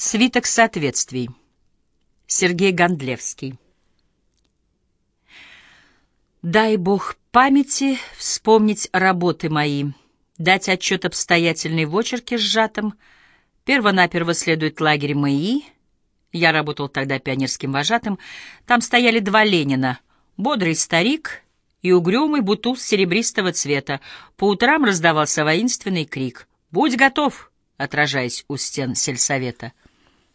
Свиток соответствий. Сергей Гондлевский. Дай Бог памяти вспомнить работы мои, дать отчет обстоятельный в очерке сжатом. Первонаперво следует лагерь МАИ. Я работал тогда пионерским вожатым. Там стояли два Ленина, бодрый старик и угрюмый бутуз серебристого цвета. По утрам раздавался воинственный крик «Будь готов!» отражаясь у стен сельсовета.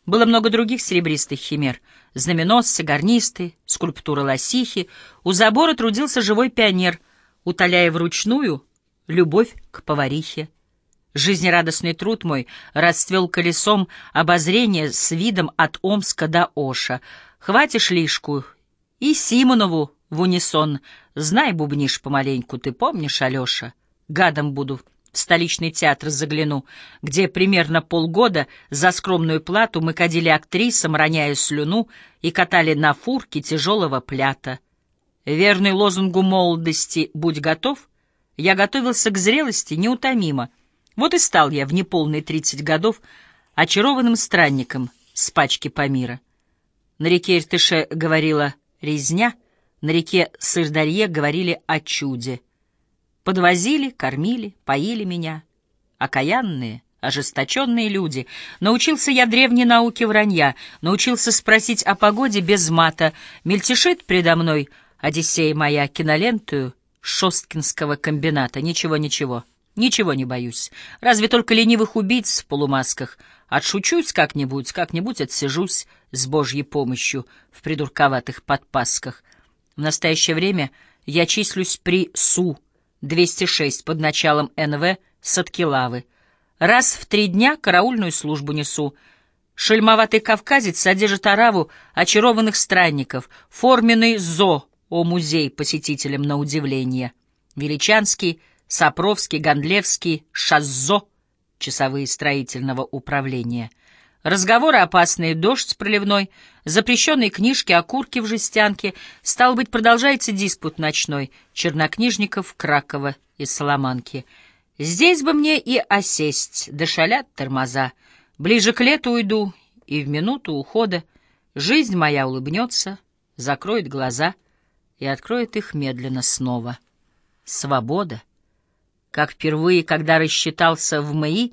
Было много других серебристых химер. Знаменосцы, гарнисты, скульптура лосихи. У забора трудился живой пионер, утоляя вручную любовь к поварихе. Жизнерадостный труд мой расцвел колесом обозрения с видом от Омска до Оша. Хватишь лишку и Симонову в унисон. Знай, бубнишь помаленьку, ты помнишь, Алеша? Гадом буду в столичный театр загляну, где примерно полгода за скромную плату мы кадили актрисам, роняя слюну, и катали на фурке тяжелого плята. Верный лозунгу молодости «Будь готов», я готовился к зрелости неутомимо. Вот и стал я в неполные тридцать годов очарованным странником с пачки Памира. На реке Иртыше говорила «резня», на реке Сырдарье говорили о чуде — Подвозили, кормили, поили меня. Окаянные, ожесточенные люди. Научился я древней науке вранья, научился спросить о погоде без мата. Мельтешит предо мной Одиссея моя кинолентую Шосткинского комбината. Ничего, ничего, ничего не боюсь. Разве только ленивых убийц в полумасках. Отшучусь как-нибудь, как-нибудь отсижусь с Божьей помощью в придурковатых подпасках. В настоящее время я числюсь при СУ — 206 под началом НВ Садкилавы. Раз в три дня караульную службу несу. Шельмоватый кавказец содержит ораву очарованных странников, форменный ЗО, о музей посетителям на удивление. Величанский, Сапровский, Гондлевский, Шаззо, часовые строительного управления — Разговоры опасные, дождь проливной, запрещенные книжки, окурки в жестянке. Стал быть, продолжается диспут ночной чернокнижников Кракова и Соломанки. Здесь бы мне и осесть, да тормоза. Ближе к лету уйду, и в минуту ухода жизнь моя улыбнется, закроет глаза и откроет их медленно снова. Свобода. Как впервые, когда рассчитался в МАИ,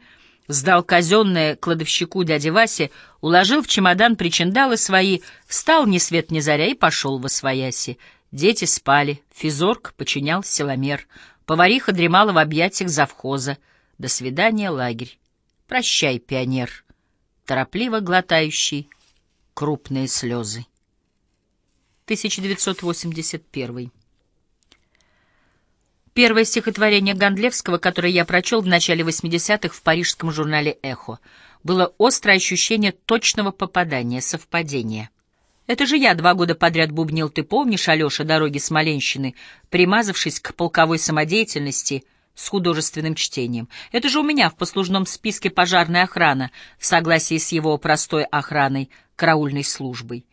сдал казенное кладовщику дяде Васе, уложил в чемодан причиндалы свои, встал ни свет ни заря и пошел во свояси. Дети спали, физорг починял силомер, повариха дремала в объятиях завхоза. До свидания, лагерь. Прощай, пионер, торопливо глотающий крупные слезы. 1981 Первое стихотворение Гондлевского, которое я прочел в начале 80-х в парижском журнале «Эхо», было острое ощущение точного попадания, совпадения. Это же я два года подряд бубнил, ты помнишь, Алеша, дороги Смоленщины, примазавшись к полковой самодеятельности с художественным чтением. Это же у меня в послужном списке пожарная охрана, в согласии с его простой охраной, караульной службой.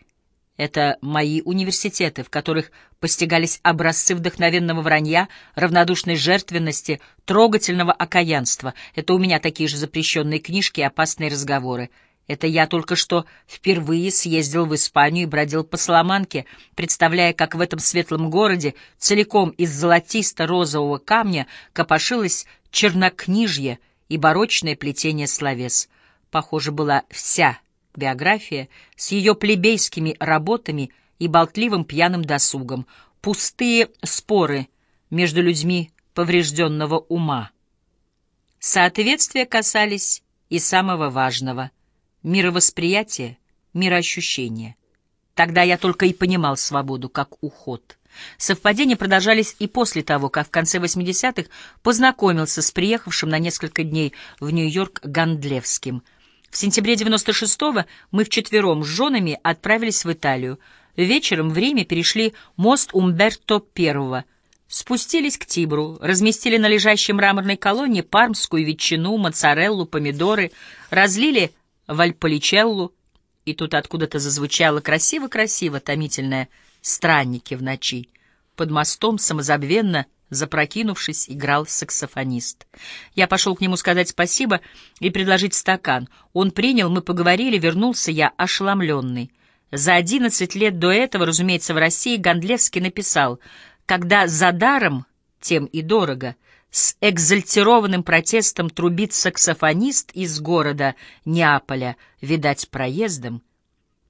Это мои университеты, в которых постигались образцы вдохновенного вранья, равнодушной жертвенности, трогательного окаянства. Это у меня такие же запрещенные книжки и опасные разговоры. Это я только что впервые съездил в Испанию и бродил по Соломанке, представляя, как в этом светлом городе целиком из золотисто-розового камня копошилось чернокнижье и барочное плетение словес. Похоже, была вся биография с ее плебейскими работами и болтливым пьяным досугом, пустые споры между людьми поврежденного ума. Соответствия касались и самого важного — мировосприятия, мироощущения. Тогда я только и понимал свободу как уход. Совпадения продолжались и после того, как в конце 80-х познакомился с приехавшим на несколько дней в Нью-Йорк Гандлевским — в сентябре 96-го мы вчетвером с женами отправились в Италию. Вечером в Риме перешли мост Умберто I, спустились к Тибру, разместили на лежащей мраморной колонне пармскую ветчину, моцареллу, помидоры, разлили вальполичеллу, и тут откуда-то зазвучало красиво-красиво томительное «Странники в ночи». Под мостом самозабвенно Запрокинувшись, играл саксофонист. Я пошел к нему сказать спасибо и предложить стакан. Он принял, мы поговорили, вернулся я ошеломленный. За одиннадцать лет до этого, разумеется, в России Гондлевский написал «Когда за даром, тем и дорого», с экзальтированным протестом трубит саксофонист из города Неаполя, видать, проездом.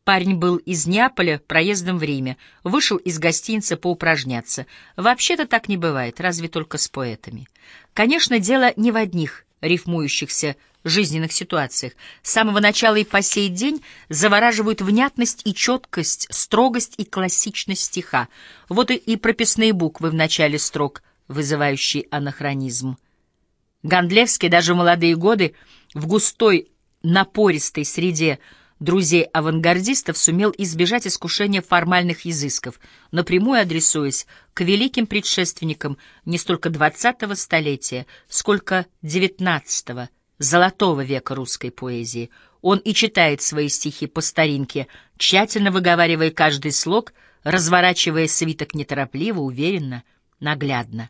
Парень был из Неаполя проездом в Риме, вышел из гостиницы поупражняться. Вообще-то так не бывает, разве только с поэтами. Конечно, дело не в одних рифмующихся жизненных ситуациях. С самого начала и по сей день завораживают внятность и четкость, строгость и классичность стиха. Вот и, прописные буквы в начале строк, вызывающие анахронизм. Гондлевский даже в молодые годы в густой напористой среде друзей-авангардистов сумел избежать искушения формальных изысков, напрямую адресуясь к великим предшественникам не столько XX столетия, сколько XIX, золотого века русской поэзии. Он и читает свои стихи по старинке, тщательно выговаривая каждый слог, разворачивая свиток неторопливо, уверенно, наглядно.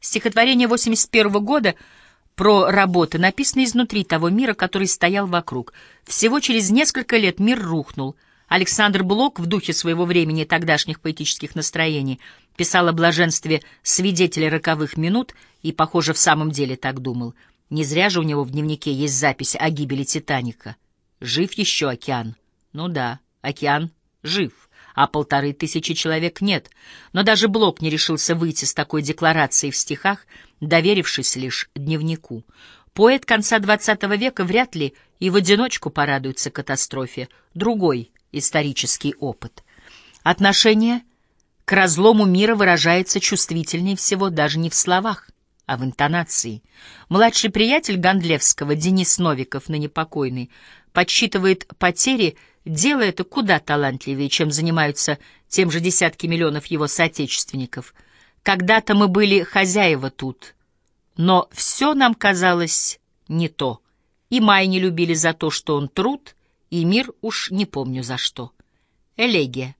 Стихотворение 81 года — про работы, написанные изнутри того мира, который стоял вокруг. Всего через несколько лет мир рухнул. Александр Блок в духе своего времени тогдашних поэтических настроений писал о блаженстве свидетеля роковых минут и, похоже, в самом деле так думал. Не зря же у него в дневнике есть запись о гибели Титаника. Жив еще океан? Ну да, океан жив а полторы тысячи человек нет. Но даже Блок не решился выйти с такой декларацией в стихах, доверившись лишь дневнику. Поэт конца XX века вряд ли и в одиночку порадуется катастрофе. Другой исторический опыт. Отношение к разлому мира выражается чувствительнее всего даже не в словах, а в интонации. Младший приятель Гондлевского, Денис Новиков, ныне покойный, подсчитывает потери делая это куда талантливее, чем занимаются тем же десятки миллионов его соотечественников. Когда-то мы были хозяева тут, но все нам казалось не то. И май не любили за то, что он труд, и мир уж не помню за что. Элегия.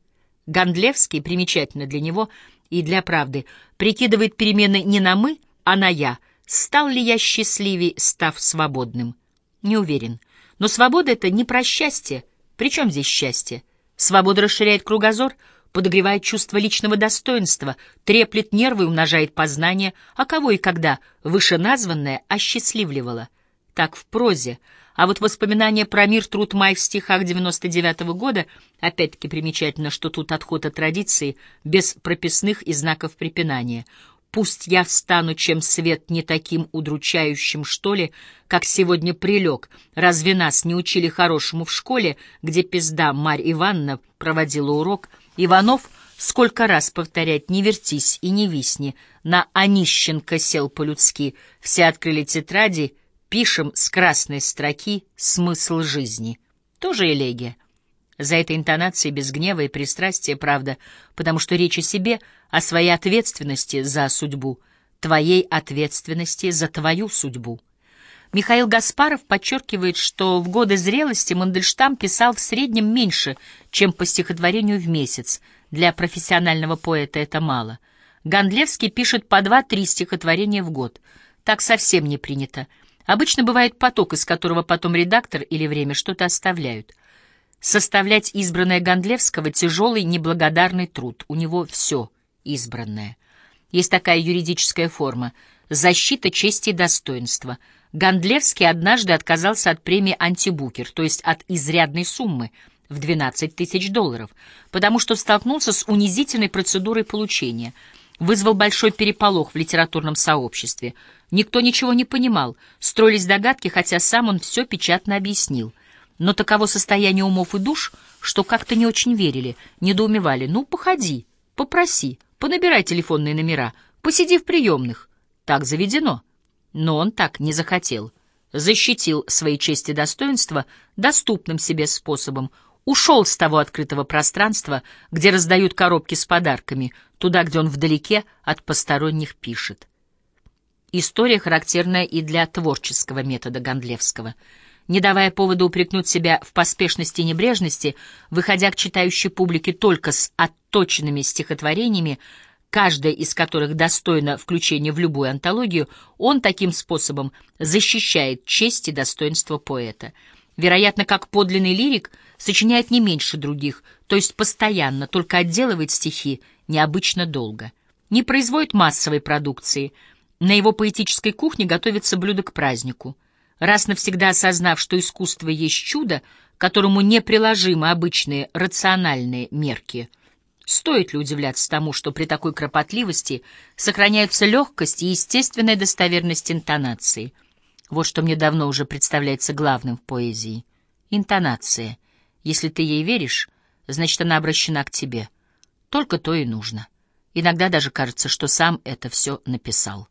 Гондлевский, примечательно для него и для правды, прикидывает перемены не на «мы», а на «я». Стал ли я счастливей, став свободным? Не уверен. Но свобода — это не про счастье, при чем здесь счастье? Свобода расширяет кругозор, подогревает чувство личного достоинства, треплет нервы, умножает познание, а кого и когда вышеназванное осчастливливало. Так в прозе. А вот воспоминания про мир труд май в стихах 99-го года, опять-таки примечательно, что тут отход от традиции, без прописных и знаков препинания — Пусть я встану, чем свет не таким удручающим, что ли, как сегодня прилег. Разве нас не учили хорошему в школе, где пизда Марь Ивановна проводила урок? Иванов сколько раз повторять «не вертись и не висни». На Онищенко сел по-людски. Все открыли тетради, пишем с красной строки «Смысл жизни». Тоже элегия. За этой интонацией без гнева и пристрастия, правда, потому что речь о себе, о своей ответственности за судьбу, твоей ответственности за твою судьбу. Михаил Гаспаров подчеркивает, что в годы зрелости Мандельштам писал в среднем меньше, чем по стихотворению в месяц. Для профессионального поэта это мало. Гондлевский пишет по два-три стихотворения в год. Так совсем не принято. Обычно бывает поток, из которого потом редактор или время что-то оставляют — Составлять избранное Гондлевского — тяжелый, неблагодарный труд. У него все избранное. Есть такая юридическая форма — защита чести и достоинства. Гондлевский однажды отказался от премии «Антибукер», то есть от изрядной суммы в 12 тысяч долларов, потому что столкнулся с унизительной процедурой получения — вызвал большой переполох в литературном сообществе. Никто ничего не понимал, строились догадки, хотя сам он все печатно объяснил — но таково состояние умов и душ, что как-то не очень верили, недоумевали. Ну, походи, попроси, понабирай телефонные номера, посиди в приемных. Так заведено. Но он так не захотел. Защитил свои чести и достоинства доступным себе способом, ушел с того открытого пространства, где раздают коробки с подарками, туда, где он вдалеке от посторонних пишет. История характерная и для творческого метода Гондлевского — не давая повода упрекнуть себя в поспешности и небрежности, выходя к читающей публике только с отточенными стихотворениями, каждая из которых достойна включения в любую антологию, он таким способом защищает честь и достоинство поэта. Вероятно, как подлинный лирик сочиняет не меньше других, то есть постоянно, только отделывает стихи необычно долго. Не производит массовой продукции. На его поэтической кухне готовится блюдо к празднику. Раз навсегда осознав, что искусство есть чудо, которому неприложимы обычные рациональные мерки — Стоит ли удивляться тому, что при такой кропотливости сохраняются легкость и естественная достоверность интонации? Вот что мне давно уже представляется главным в поэзии. Интонация. Если ты ей веришь, значит, она обращена к тебе. Только то и нужно. Иногда даже кажется, что сам это все написал.